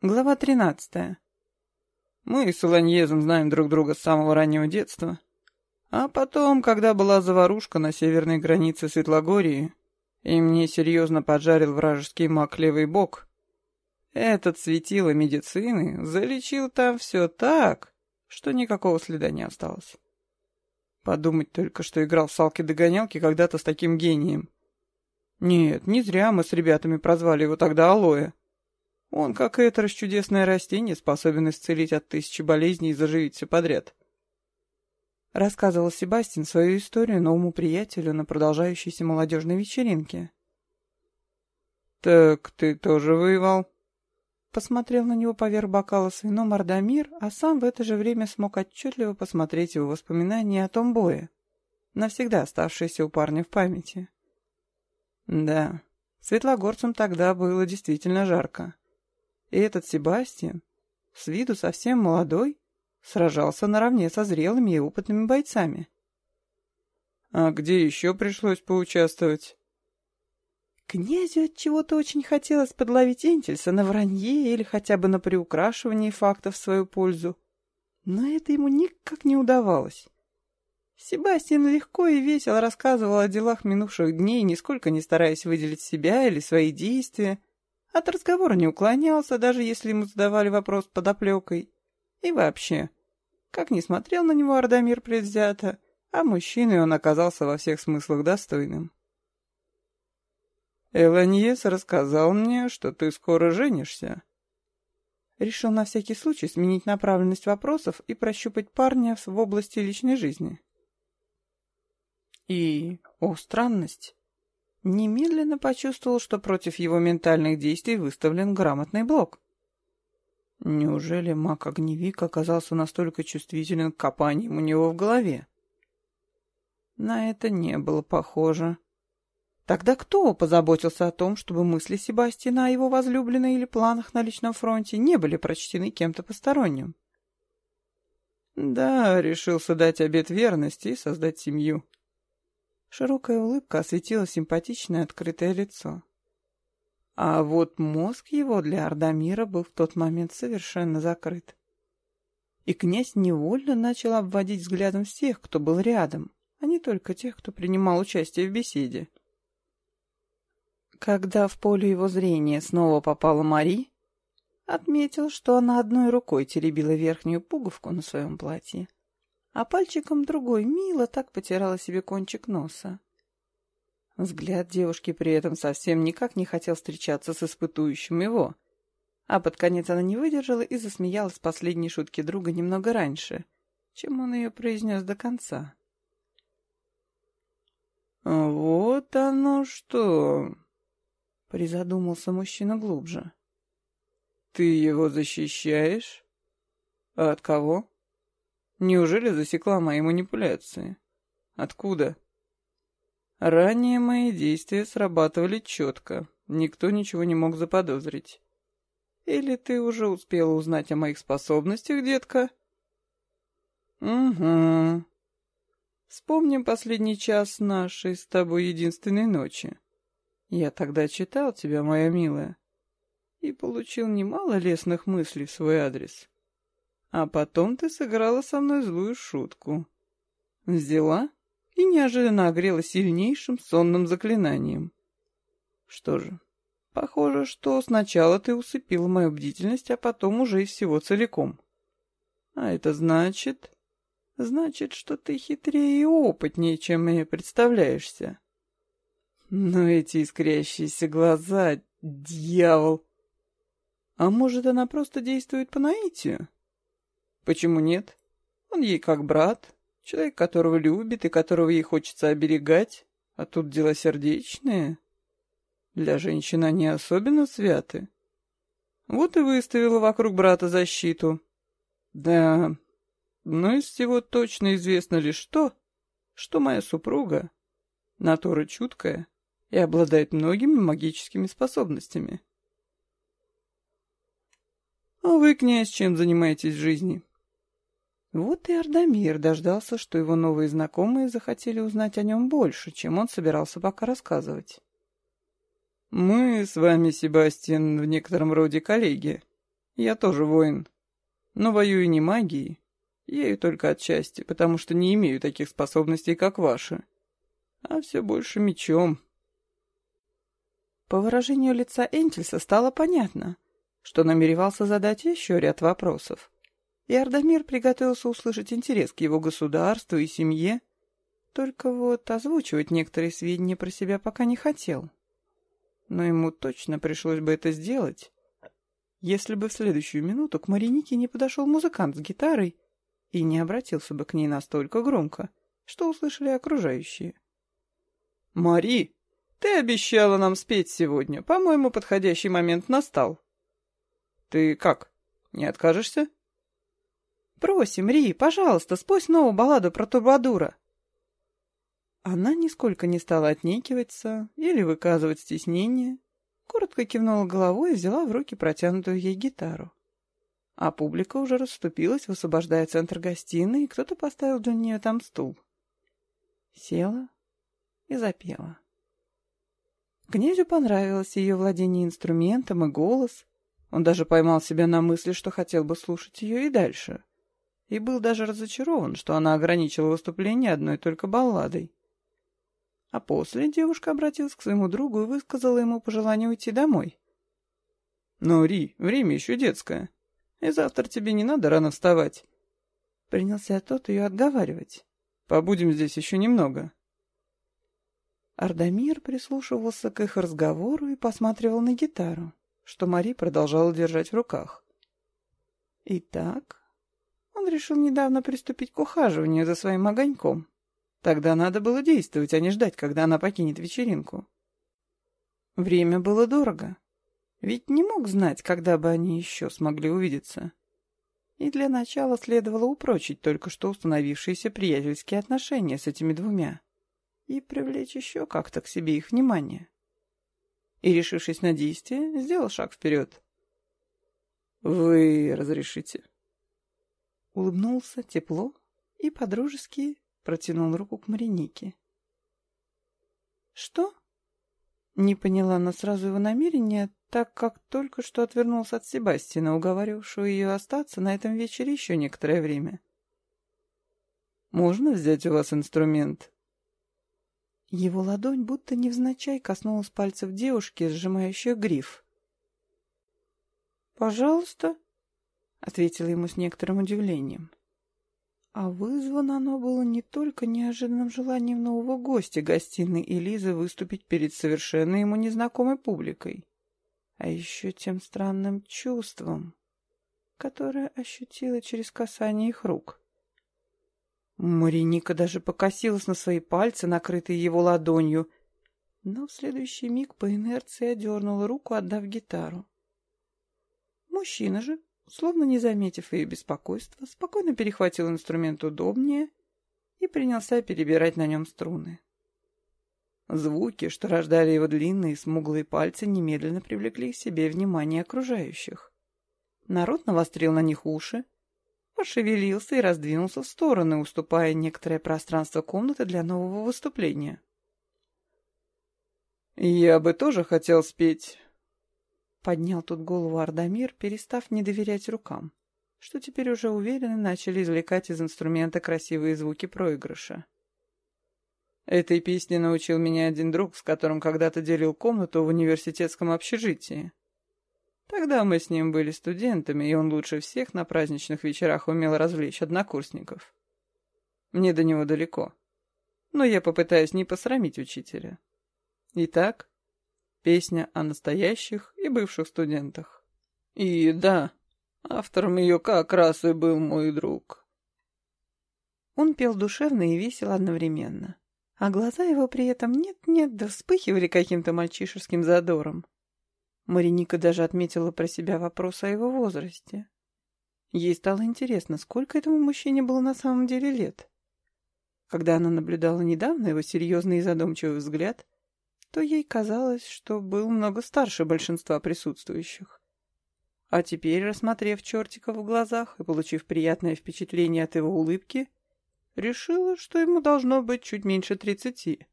Глава тринадцатая. Мы с Уланьезом знаем друг друга с самого раннего детства. А потом, когда была заварушка на северной границе Светлогории, и мне серьезно поджарил вражеский маг левый бок, этот светило медицины залечил там все так, что никакого следа не осталось. Подумать только, что играл в салки-догонялки когда-то с таким гением. Нет, не зря мы с ребятами прозвали его тогда Алоэ. Он, как и это расчудесное растение, способен исцелить от тысячи болезней и заживить все подряд. Рассказывал Себастьян свою историю новому приятелю на продолжающейся молодежной вечеринке. «Так ты тоже воевал?» Посмотрел на него поверх бокала с вином Ардамир, а сам в это же время смог отчетливо посмотреть его воспоминания о том бое, навсегда оставшиеся у парня в памяти. Да, светлогорцам тогда было действительно жарко. И этот Себастьян, с виду совсем молодой, сражался наравне со зрелыми и опытными бойцами. А где еще пришлось поучаствовать? Князю от чего-то очень хотелось подловить Энтельса на вранье или хотя бы на приукрашивании фактов в свою пользу. Но это ему никак не удавалось. Себастьян легко и весело рассказывал о делах минувших дней, нисколько не стараясь выделить себя или свои действия, от разговора не уклонялся, даже если ему задавали вопрос под оплекой. И вообще, как ни смотрел на него Ардамир предвзято, а мужчиной он оказался во всех смыслах достойным. «Эланьес рассказал мне, что ты скоро женишься». Решил на всякий случай сменить направленность вопросов и прощупать парня в области личной жизни. И, о странность, немедленно почувствовал, что против его ментальных действий выставлен грамотный блок. Неужели маг-огневик оказался настолько чувствителен к копаниям у него в голове? На это не было похоже. Тогда кто позаботился о том, чтобы мысли Себастьяна о его возлюбленной или планах на личном фронте не были прочтены кем-то посторонним? Да, решился дать обет верности и создать семью. Широкая улыбка осветила симпатичное открытое лицо. А вот мозг его для Ардамира был в тот момент совершенно закрыт. И князь невольно начал обводить взглядом всех, кто был рядом, а не только тех, кто принимал участие в беседе. Когда в поле его зрения снова попала Мари, отметил, что она одной рукой теребила верхнюю пуговку на своем платье, а пальчиком другой мило так потирала себе кончик носа. Взгляд девушки при этом совсем никак не хотел встречаться с испытующим его, а под конец она не выдержала и засмеялась последней шутки друга немного раньше, чем он ее произнес до конца. «Вот оно что!» — призадумался мужчина глубже. «Ты его защищаешь? А от кого?» Неужели засекла мои манипуляции? Откуда? Ранее мои действия срабатывали четко. Никто ничего не мог заподозрить. Или ты уже успела узнать о моих способностях, детка? Угу. Вспомним последний час нашей с тобой единственной ночи. Я тогда читал тебя, моя милая, и получил немало лестных мыслей в свой адрес. А потом ты сыграла со мной злую шутку. Взяла и неожиданно огрела сильнейшим сонным заклинанием. Что же, похоже, что сначала ты усыпила мою бдительность, а потом уже и всего целиком. А это значит... Значит, что ты хитрее и опытнее, чем мне представляешься. Но эти искрящиеся глаза, дьявол! А может, она просто действует по наитию? Почему нет? Он ей как брат, человек, которого любит и которого ей хочется оберегать, а тут дела сердечные. Для женщин они особенно святы. Вот и выставила вокруг брата защиту. Да, но из всего точно известно лишь то, что моя супруга, натура чуткая и обладает многими магическими способностями. А вы, князь, чем занимаетесь в жизни? Вот и Ардамир дождался, что его новые знакомые захотели узнать о нем больше, чем он собирался пока рассказывать. «Мы с вами, Себастьян, в некотором роде коллеги, Я тоже воин, но воюю не магией, ею только отчасти, потому что не имею таких способностей, как ваши, а все больше мечом. По выражению лица Энтельса стало понятно, что намеревался задать еще ряд вопросов, и Ардамир приготовился услышать интерес к его государству и семье, только вот озвучивать некоторые сведения про себя пока не хотел. Но ему точно пришлось бы это сделать, если бы в следующую минуту к Маринике не подошел музыкант с гитарой и не обратился бы к ней настолько громко, что услышали окружающие. «Мари, ты обещала нам спеть сегодня. По-моему, подходящий момент настал. Ты как, не откажешься?» «Просим, Ри, пожалуйста, спой снова балладу про Турбадура». Она нисколько не стала отнекиваться или выказывать стеснение, коротко кивнула головой и взяла в руки протянутую ей гитару. А публика уже расступилась, высвобождая центр гостиной, и кто-то поставил для нее там стул. Села и запела. Князю понравилось ее владение инструментом и голос. Он даже поймал себя на мысли, что хотел бы слушать ее и дальше. И был даже разочарован, что она ограничила выступление одной только балладой. А после девушка обратилась к своему другу и высказала ему пожелание уйти домой. «Ну, Ри, время еще детское, и завтра тебе не надо рано вставать». Принялся тот ее отговаривать. «Побудем здесь еще немного». Ардамир прислушивался к их разговору и посматривал на гитару, что Мари продолжала держать в руках. Итак, решил недавно приступить к ухаживанию за своим огоньком. Тогда надо было действовать, а не ждать, когда она покинет вечеринку. Время было дорого. Ведь не мог знать, когда бы они еще смогли увидеться. И для начала следовало упрочить только что установившиеся приятельские отношения с этими двумя и привлечь еще как-то к себе их внимание. И, решившись на действие, сделал шаг вперед. «Вы разрешите?» Улыбнулся тепло и подружески протянул руку к Маринике. «Что?» Не поняла она сразу его намерения, так как только что отвернулся от Себастина, уговаривавшего ее остаться на этом вечере еще некоторое время. «Можно взять у вас инструмент?» Его ладонь будто невзначай коснулась пальцев девушки, сжимающей гриф. «Пожалуйста», — ответила ему с некоторым удивлением. А вызвано оно было не только неожиданным желанием нового гостя гостиной Элизы выступить перед совершенно ему незнакомой публикой, а еще тем странным чувством, которое ощутила через касание их рук. Мариника даже покосилась на свои пальцы, накрытые его ладонью, но в следующий миг по инерции одернула руку, отдав гитару. Мужчина же, Словно не заметив ее беспокойства, спокойно перехватил инструмент удобнее и принялся перебирать на нем струны. Звуки, что рождали его длинные смуглые пальцы, немедленно привлекли к себе внимание окружающих. Народ навострил на них уши, пошевелился и раздвинулся в стороны, уступая некоторое пространство комнаты для нового выступления. «Я бы тоже хотел спеть, Поднял тут голову Ардамир, перестав не доверять рукам, что теперь уже уверенно начали извлекать из инструмента красивые звуки проигрыша. Этой песне научил меня один друг, с которым когда-то делил комнату в университетском общежитии. Тогда мы с ним были студентами, и он лучше всех на праздничных вечерах умел развлечь однокурсников. Мне до него далеко, но я попытаюсь не посрамить учителя. Итак, Песня о настоящих и бывших студентах. И да, автором ее как раз и был мой друг. Он пел душевно и весело одновременно, а глаза его при этом нет-нет да вспыхивали каким-то мальчишеским задором. Мариника даже отметила про себя вопрос о его возрасте. Ей стало интересно, сколько этому мужчине было на самом деле лет. Когда она наблюдала недавно его серьезный и задумчивый взгляд, то ей казалось, что был много старше большинства присутствующих. А теперь, рассмотрев чертика в глазах и получив приятное впечатление от его улыбки, решила, что ему должно быть чуть меньше тридцати.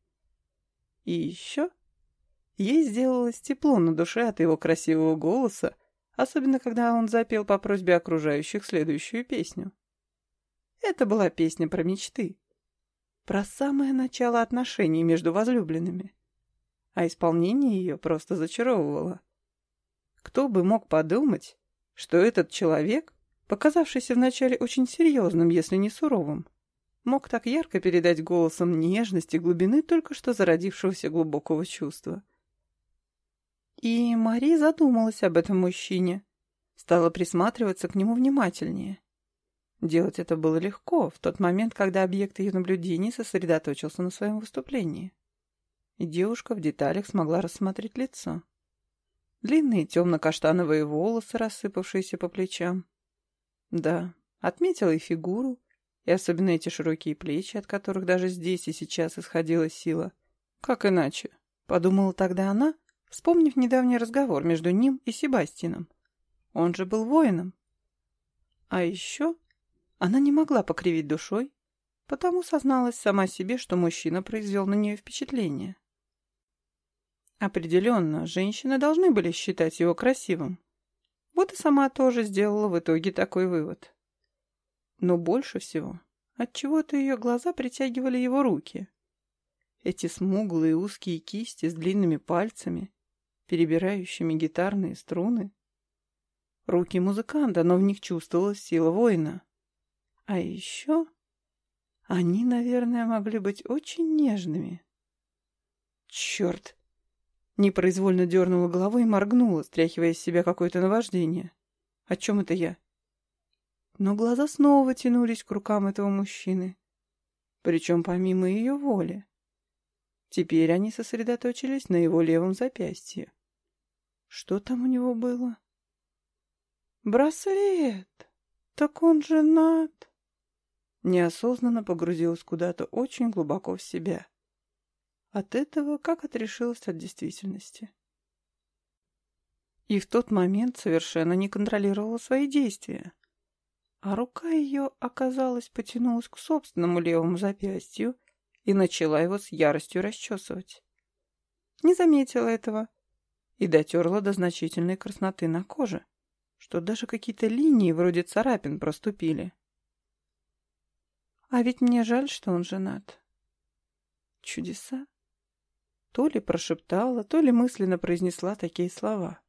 И еще ей сделалось тепло на душе от его красивого голоса, особенно когда он запел по просьбе окружающих следующую песню. Это была песня про мечты, про самое начало отношений между возлюбленными, а исполнение ее просто зачаровывало. Кто бы мог подумать, что этот человек, показавшийся вначале очень серьезным, если не суровым, мог так ярко передать голосом нежности глубины только что зародившегося глубокого чувства. И Мари задумалась об этом мужчине, стала присматриваться к нему внимательнее. Делать это было легко в тот момент, когда объект ее наблюдений сосредоточился на своем выступлении. Девушка в деталях смогла рассмотреть лицо. Длинные темно-каштановые волосы, рассыпавшиеся по плечам. Да, отметила и фигуру, и особенно эти широкие плечи, от которых даже здесь и сейчас исходила сила. Как иначе? Подумала тогда она, вспомнив недавний разговор между ним и Себастином. Он же был воином. А еще она не могла покривить душой, потому созналась сама себе, что мужчина произвел на нее впечатление. Определенно, женщины должны были считать его красивым. Вот и сама тоже сделала в итоге такой вывод. Но больше всего отчего-то ее глаза притягивали его руки. Эти смуглые узкие кисти с длинными пальцами, перебирающими гитарные струны. Руки музыканта, но в них чувствовалась сила воина. А еще они, наверное, могли быть очень нежными. Черт! Непроизвольно дернула головой и моргнула, стряхивая из себя какое-то наваждение. О чем это я? Но глаза снова тянулись к рукам этого мужчины. Причем помимо ее воли. Теперь они сосредоточились на его левом запястье. Что там у него было? Браслет! Так он женат! Неосознанно погрузилась куда-то очень глубоко в себя. От этого как отрешилась от действительности. И в тот момент совершенно не контролировала свои действия а рука ее, оказалось, потянулась к собственному левому запястью и начала его с яростью расчесывать. Не заметила этого и дотерла до значительной красноты на коже, что даже какие-то линии вроде царапин проступили. А ведь мне жаль, что он женат. Чудеса. То ли прошептала, то ли мысленно произнесла такие слова.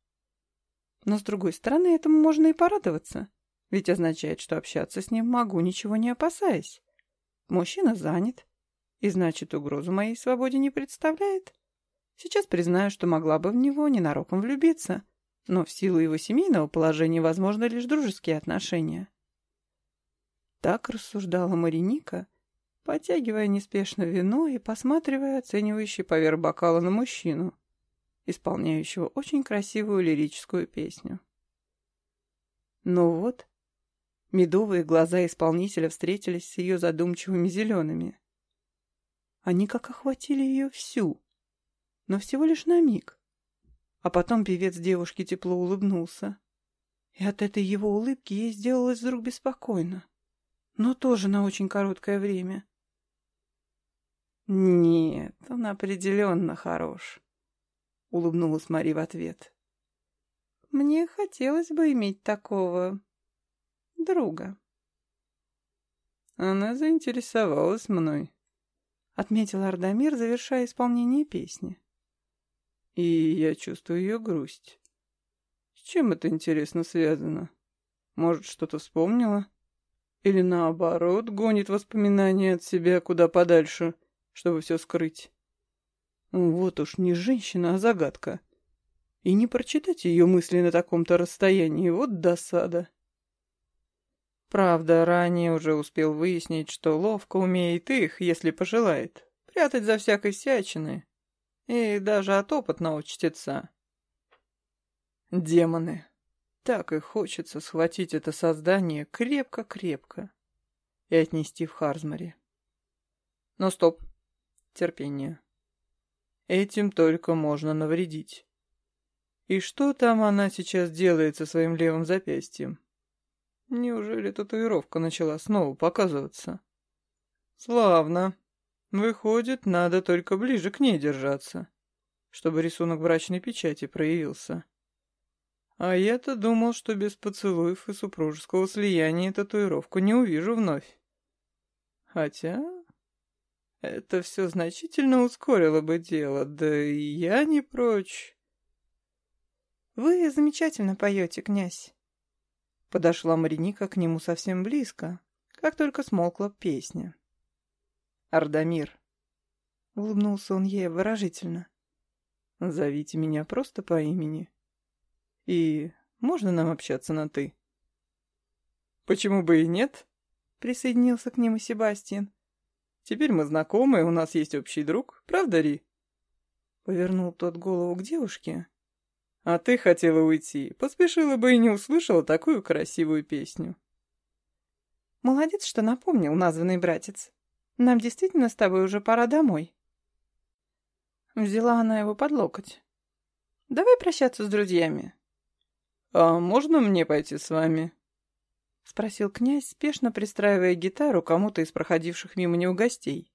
Но, с другой стороны, этому можно и порадоваться. Ведь означает, что общаться с ним могу, ничего не опасаясь. Мужчина занят, и значит, угрозу моей свободе не представляет. Сейчас признаю, что могла бы в него ненароком влюбиться, но в силу его семейного положения возможны лишь дружеские отношения. Так рассуждала Мариника, потягивая неспешно вино и посматривая оценивающий поверх бокала на мужчину, исполняющего очень красивую лирическую песню. Но вот Медовые глаза исполнителя встретились с ее задумчивыми зелеными. Они как охватили ее всю, но всего лишь на миг. А потом певец девушки тепло улыбнулся. И от этой его улыбки ей сделалось вдруг беспокойно. Но тоже на очень короткое время. «Нет, он определенно хорош», — улыбнулась Мари в ответ. «Мне хотелось бы иметь такого друга. Она заинтересовалась мной, отметил Ардамир, завершая исполнение песни. И я чувствую ее грусть. С чем это, интересно, связано? Может, что-то вспомнила? Или наоборот, гонит воспоминания от себя куда подальше, чтобы все скрыть? Вот уж не женщина, а загадка. И не прочитать ее мысли на таком-то расстоянии, вот досада. Правда, ранее уже успел выяснить, что ловко умеет их, если пожелает, прятать за всякой всячиной. И даже от опытного чтеца. Демоны. Так и хочется схватить это создание крепко-крепко и отнести в Харзмаре. Но стоп. Терпение. Этим только можно навредить. И что там она сейчас делает со своим левым запястьем? Неужели татуировка начала снова показываться? Славно. Выходит, надо только ближе к ней держаться, чтобы рисунок брачной печати проявился. А я-то думал, что без поцелуев и супружеского слияния татуировку не увижу вновь. Хотя это все значительно ускорило бы дело, да и я не прочь. «Вы замечательно поете, князь». Подошла Мариника к нему совсем близко, как только смолкла песня. «Ардамир», — улыбнулся он ей выражительно, — «зовите меня просто по имени. И можно нам общаться на «ты»?» «Почему бы и нет?» — присоединился к нему Себастьян. «Теперь мы знакомы, у нас есть общий друг, правда, Ри?» Повернул тот голову к девушке. «А ты хотела уйти, поспешила бы и не услышала такую красивую песню». «Молодец, что напомнил, названный братец. Нам действительно с тобой уже пора домой». Взяла она его под локоть. «Давай прощаться с друзьями». «А можно мне пойти с вами?» — спросил князь, спешно пристраивая гитару кому-то из проходивших мимо него гостей.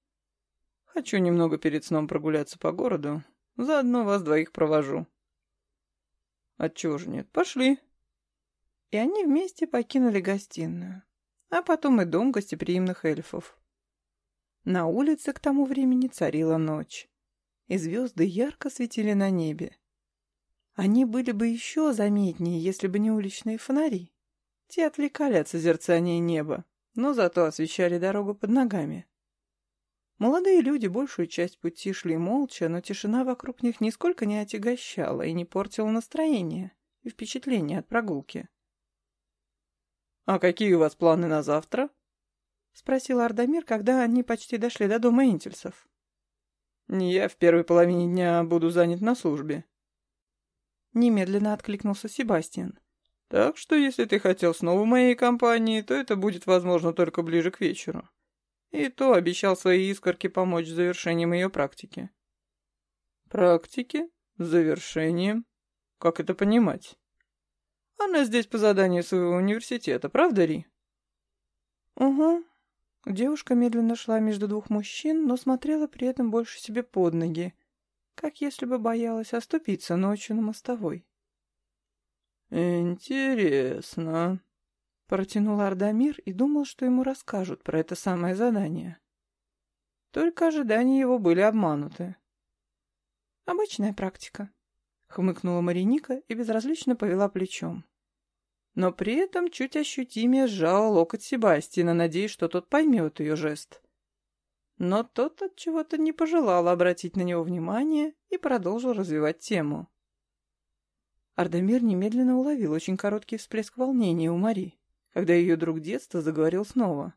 «Хочу немного перед сном прогуляться по городу, заодно вас двоих провожу». «Отчего же нет? Пошли». И они вместе покинули гостиную, а потом и дом гостеприимных эльфов. На улице к тому времени царила ночь, и звезды ярко светили на небе. Они были бы еще заметнее, если бы не уличные фонари. Те отвлекали от созерцания неба, но зато освещали дорогу под ногами. Молодые люди большую часть пути шли молча, но тишина вокруг них нисколько не отягощала и не портила настроение и впечатление от прогулки. «А какие у вас планы на завтра?» — спросил Ардамир, когда они почти дошли до дома Интельсов. «Я в первой половине дня буду занят на службе». Немедленно откликнулся Себастьян. Так что, если ты хотел снова моей компании, то это будет возможно только ближе к вечеру. И то обещал своей искорке помочь с завершением ее практики. Практики? С завершением? Как это понимать? Она здесь по заданию своего университета, правда, Ри? Угу. Девушка медленно шла между двух мужчин, но смотрела при этом больше себе под ноги, как если бы боялась оступиться ночью на мостовой. «Интересно», — протянул Ардамир и думал, что ему расскажут про это самое задание. Только ожидания его были обмануты. «Обычная практика», — хмыкнула Мариника и безразлично повела плечом. Но при этом чуть ощутимее сжала локоть Себастьяна, надеясь, что тот поймет ее жест. Но тот от чего-то не пожелал обратить на него внимание и продолжил развивать тему. Ардемир немедленно уловил очень короткий всплеск волнения у Мари, когда ее друг детства заговорил снова.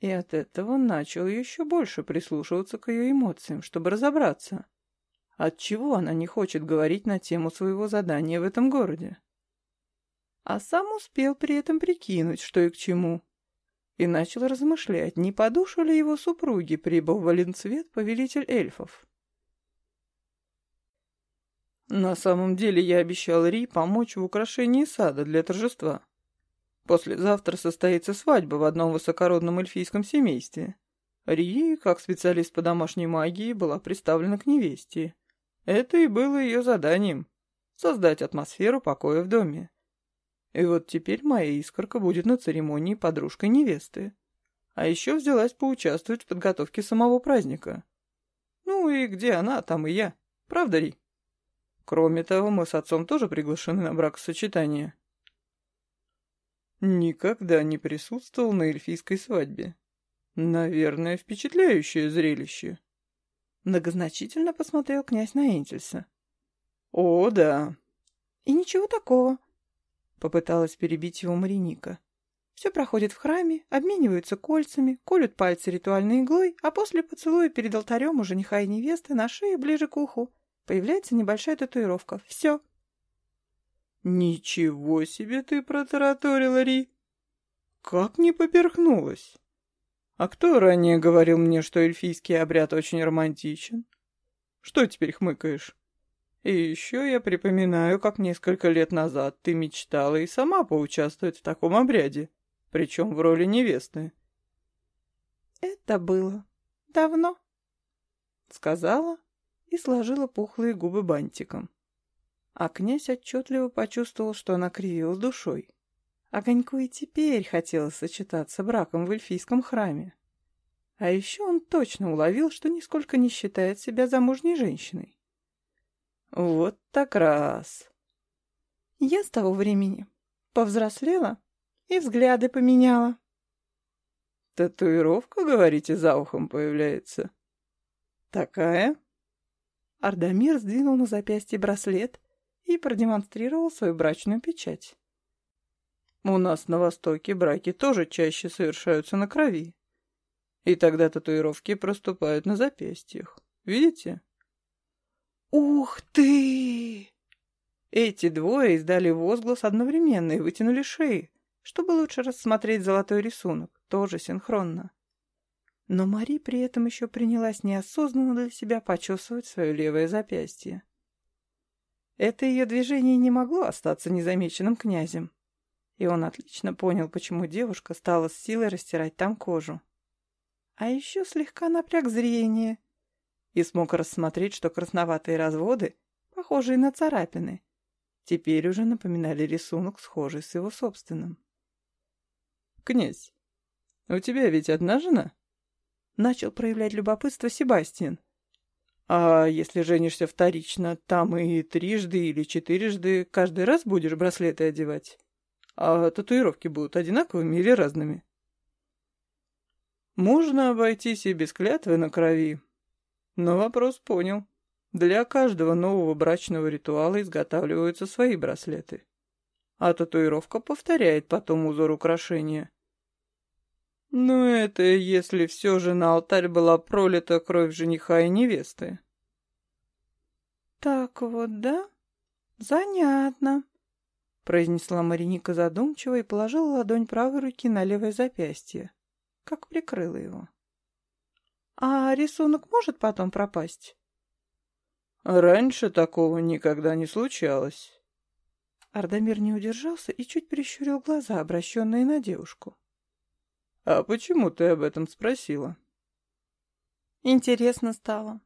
И от этого начал еще больше прислушиваться к ее эмоциям, чтобы разобраться, отчего она не хочет говорить на тему своего задания в этом городе. А сам успел при этом прикинуть, что и к чему, и начал размышлять, не по душу ли его супруги прибыл в Валенцвет повелитель эльфов. На самом деле я обещал Ри помочь в украшении сада для торжества. Послезавтра состоится свадьба в одном высокородном эльфийском семействе. Ри, как специалист по домашней магии, была представлена к невесте. Это и было ее заданием — создать атмосферу покоя в доме. И вот теперь моя искорка будет на церемонии подружкой невесты. А еще взялась поучаствовать в подготовке самого праздника. Ну и где она, там и я. Правда, Ри? Кроме того, мы с отцом тоже приглашены на бракосочетание. Никогда не присутствовал на эльфийской свадьбе. Наверное, впечатляющее зрелище. Многозначительно посмотрел князь на Энтельса. О, да. И ничего такого. Попыталась перебить его Мариника. Все проходит в храме, обмениваются кольцами, колют пальцы ритуальной иглой, а после поцелуя перед алтарем у жениха и невесты на шее ближе к уху Появляется небольшая татуировка. Все. Ничего себе ты протараторила, Ри. Как не поперхнулась. А кто ранее говорил мне, что эльфийский обряд очень романтичен? Что теперь хмыкаешь? И еще я припоминаю, как несколько лет назад ты мечтала и сама поучаствовать в таком обряде, причем в роли невесты. Это было давно, сказала и сложила пухлые губы бантиком. А князь отчетливо почувствовал, что она кривила душой. Огоньку и теперь хотелось сочетаться браком в эльфийском храме. А еще он точно уловил, что нисколько не считает себя замужней женщиной. Вот так раз. Я с того времени повзрослела и взгляды поменяла. Татуировка, говорите, за ухом появляется? Такая? Ардамир сдвинул на запястье браслет и продемонстрировал свою брачную печать. У нас на Востоке браки тоже чаще совершаются на крови. И тогда татуировки проступают на запястьях. Видите? «Ух ты!» Эти двое издали возглас одновременно и вытянули шеи, чтобы лучше рассмотреть золотой рисунок, тоже синхронно. Но Мари при этом еще принялась неосознанно для себя почесывать свое левое запястье. Это ее движение не могло остаться незамеченным князем, и он отлично понял, почему девушка стала с силой растирать там кожу. А еще слегка напряг зрение и смог рассмотреть, что красноватые разводы, похожие на царапины, теперь уже напоминали рисунок, схожий с его собственным. «Князь, у тебя ведь одна жена?» Начал проявлять любопытство Себастьян. «А если женишься вторично, там и трижды или четырежды каждый раз будешь браслеты одевать? А татуировки будут одинаковыми или разными?» «Можно обойтись и без клятвы на крови. Но вопрос понял. Для каждого нового брачного ритуала изготавливаются свои браслеты. А татуировка повторяет потом узор украшения. Но это если все же на алтарь была пролита кровь жениха и невесты. «Так вот, да? Занятно», — произнесла Мариника задумчиво и положила ладонь правой руки на левое запястье, как прикрыла его. «А рисунок может потом пропасть?» Раньше такого никогда не случалось. Ардамир не удержался и чуть прищурил глаза, обращенные на девушку. «А почему ты об этом спросила?» «Интересно стало.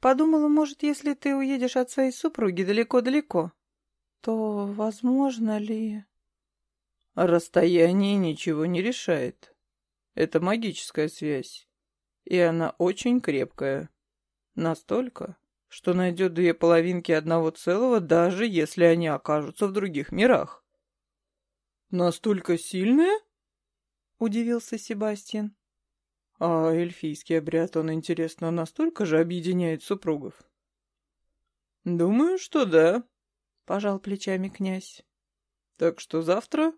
Подумала, может, если ты уедешь от своей супруги далеко-далеко, то возможно ли...» «Расстояние ничего не решает. Это магическая связь, и она очень крепкая. Настолько, что найдет две половинки одного целого, даже если они окажутся в других мирах. «Настолько сильная?» — удивился Себастьян. «А эльфийский обряд, он, интересно, настолько же объединяет супругов?» «Думаю, что да», — пожал плечами князь. «Так что завтра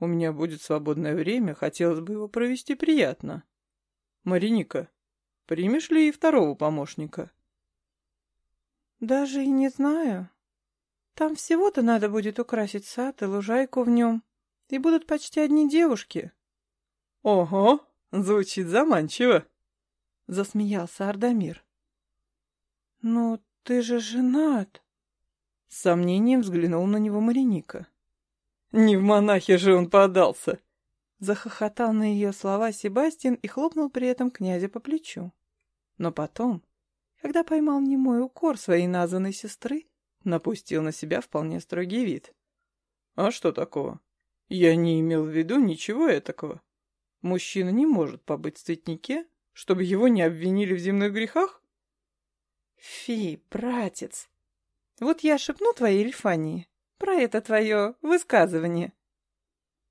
у меня будет свободное время, хотелось бы его провести приятно. Мариника, примешь ли и второго помощника?» «Даже и не знаю. Там всего-то надо будет украсить сад и лужайку в нем, и будут почти одни девушки». «Ого, звучит заманчиво!» — засмеялся Ардамир. «Ну, ты же женат!» С сомнением взглянул на него Мариника. «Не в монахе же он подался!» Захохотал на ее слова Себастьян и хлопнул при этом князя по плечу. Но потом, когда поймал немой укор своей названной сестры, напустил на себя вполне строгий вид. «А что такого? Я не имел в виду ничего этакого. Мужчина не может побыть в цветнике, чтобы его не обвинили в земных грехах?» «Фи, братец, вот я шепну твоей Эльфании про это твое высказывание».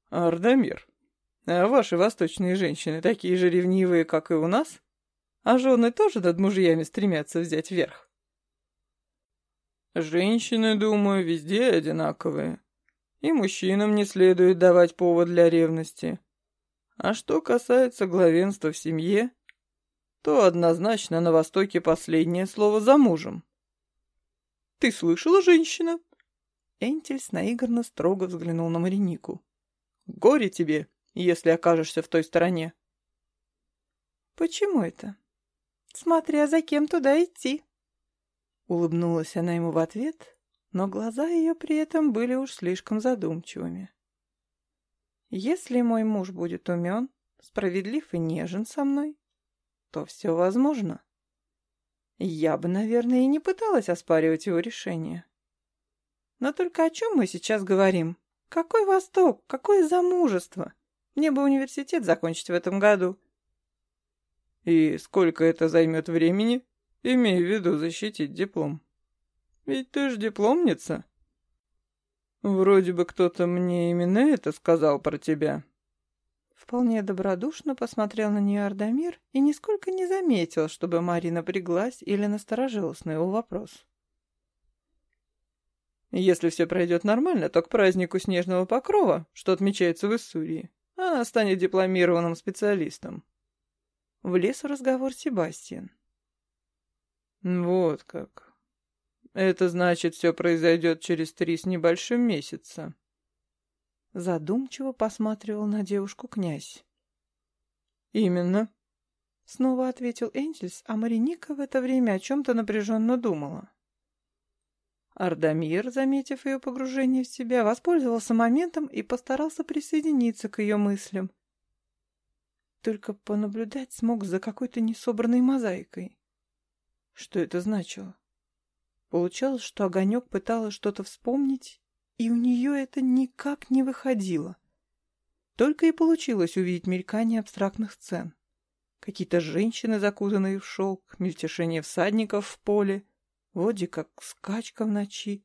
«Ардамир, а ваши восточные женщины такие же ревнивые, как и у нас?» А жены тоже над мужьями стремятся взять верх. Женщины, думаю, везде одинаковые. И мужчинам не следует давать повод для ревности. А что касается главенства в семье, то однозначно на Востоке последнее слово за мужем. «Ты слышала, женщина?» Энтельс наигранно строго взглянул на Маринику. «Горе тебе, если окажешься в той стороне». «Почему это?» смотря за кем туда идти. Улыбнулась она ему в ответ, но глаза ее при этом были уж слишком задумчивыми. Если мой муж будет умен, справедлив и нежен со мной, то все возможно. Я бы, наверное, и не пыталась оспаривать его решение. Но только о чем мы сейчас говорим? Какой Восток? Какое замужество? Мне бы университет закончить в этом году. И сколько это займет времени? Имею в виду защитить диплом. Ведь ты ж дипломница. Вроде бы кто-то мне именно это сказал про тебя. Вполне добродушно посмотрел на нее Ардамир и нисколько не заметил, чтобы Марина напряглась или насторожилась на его вопрос. Если все пройдет нормально, то к празднику Снежного Покрова, что отмечается в Иссурии, она станет дипломированным специалистом. Влез в разговор Себастьян. Вот как. Это значит, все произойдет через три с небольшим месяца. Задумчиво посматривал на девушку князь. Именно. Снова ответил Энтельс, а Мариника в это время о чем-то напряженно думала. Ардамир, заметив ее погружение в себя, воспользовался моментом и постарался присоединиться к ее мыслям. Только понаблюдать смог за какой-то несобранной мозаикой. Что это значило? Получалось, что огонек пыталась что-то вспомнить, и у нее это никак не выходило. Только и получилось увидеть мелькание абстрактных сцен. Какие-то женщины, закутанные в шелк, мельтешение всадников в поле, вроде как скачка в ночи.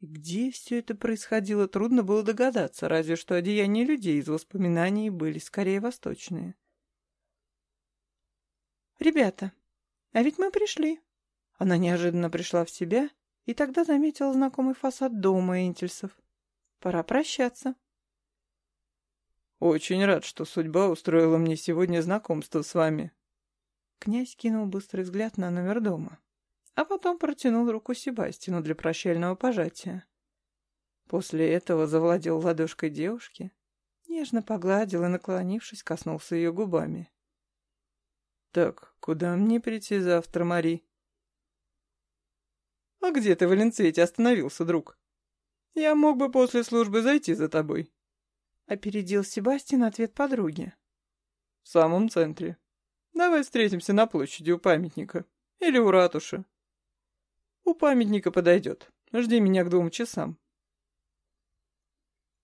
И где все это происходило, трудно было догадаться, разве что одеяния людей из воспоминаний были скорее восточные. «Ребята, а ведь мы пришли!» Она неожиданно пришла в себя и тогда заметила знакомый фасад дома Энтельсов. «Пора прощаться». «Очень рад, что судьба устроила мне сегодня знакомство с вами». Князь кинул быстрый взгляд на номер дома а потом протянул руку Себастину для прощального пожатия. После этого завладел ладошкой девушки, нежно погладил и, наклонившись, коснулся ее губами. «Так, куда мне прийти завтра, Мари?» «А где ты в Валенцвете остановился, друг? Я мог бы после службы зайти за тобой». Опередил Себастьян ответ подруги. «В самом центре. Давай встретимся на площади у памятника. Или у ратуши. У памятника подойдет. Жди меня к двум часам.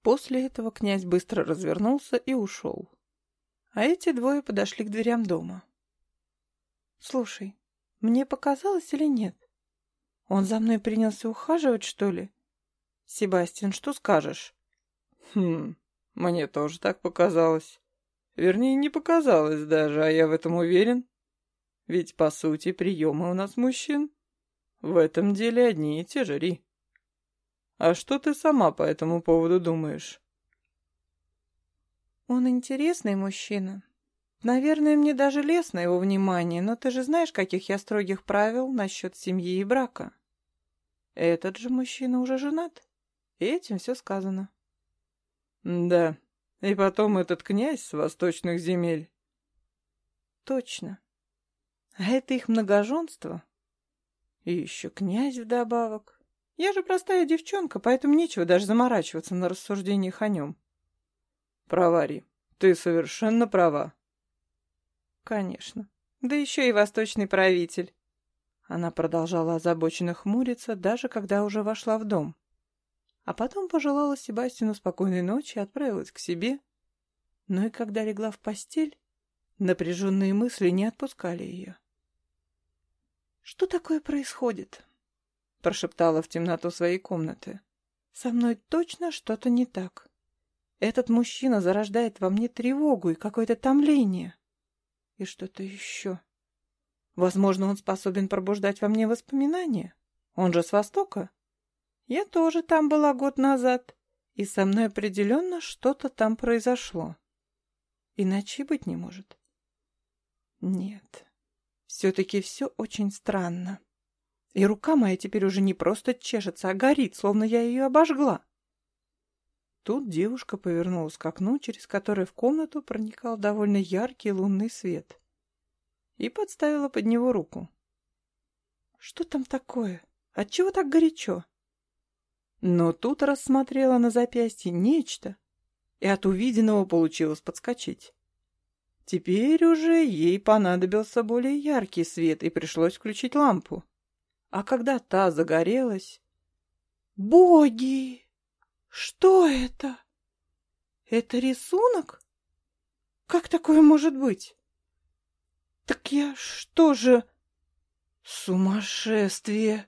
После этого князь быстро развернулся и ушел. А эти двое подошли к дверям дома. «Слушай, мне показалось или нет? Он за мной принялся ухаживать, что ли? Себастьян, что скажешь?» «Хм, мне тоже так показалось. Вернее, не показалось даже, а я в этом уверен. Ведь, по сути, приемы у нас мужчин в этом деле одни и те же, Ри. А что ты сама по этому поводу думаешь? Он интересный мужчина. Наверное, мне даже лестно его внимание, но ты же знаешь, каких я строгих правил насчет семьи и брака. Этот же мужчина уже женат. И этим все сказано. Да, и потом этот князь с восточных земель. Точно. А это их многоженство и еще князь вдобавок. Я же простая девчонка, поэтому нечего даже заморачиваться на рассуждениях о нем. Права, Ри, ты совершенно права. Конечно. Да еще и восточный правитель. Она продолжала озабоченно хмуриться, даже когда уже вошла в дом. А потом пожелала Себастину спокойной ночи и отправилась к себе. Но и когда легла в постель, напряженные мысли не отпускали ее. «Что такое происходит?» Прошептала в темноту своей комнаты. «Со мной точно что-то не так. Этот мужчина зарождает во мне тревогу и какое-то томление. И что-то еще. Возможно, он способен пробуждать во мне воспоминания. Он же с Востока. Я тоже там была год назад, и со мной определенно что-то там произошло. Иначе быть не может. Нет, все-таки все очень странно. И рука моя теперь уже не просто чешется, а горит, словно я ее обожгла. Тут девушка повернулась к окну, через которое в комнату проникал довольно яркий лунный свет, и подставила под него руку. «Что там такое? Отчего так горячо?» Но тут рассмотрела на запястье нечто, и от увиденного получилось подскочить. Теперь уже ей понадобился более яркий свет, и пришлось включить лампу. А когда та загорелась, Боги! Что это? Это рисунок? Как такое может быть? Так я что же... Сумасшествие!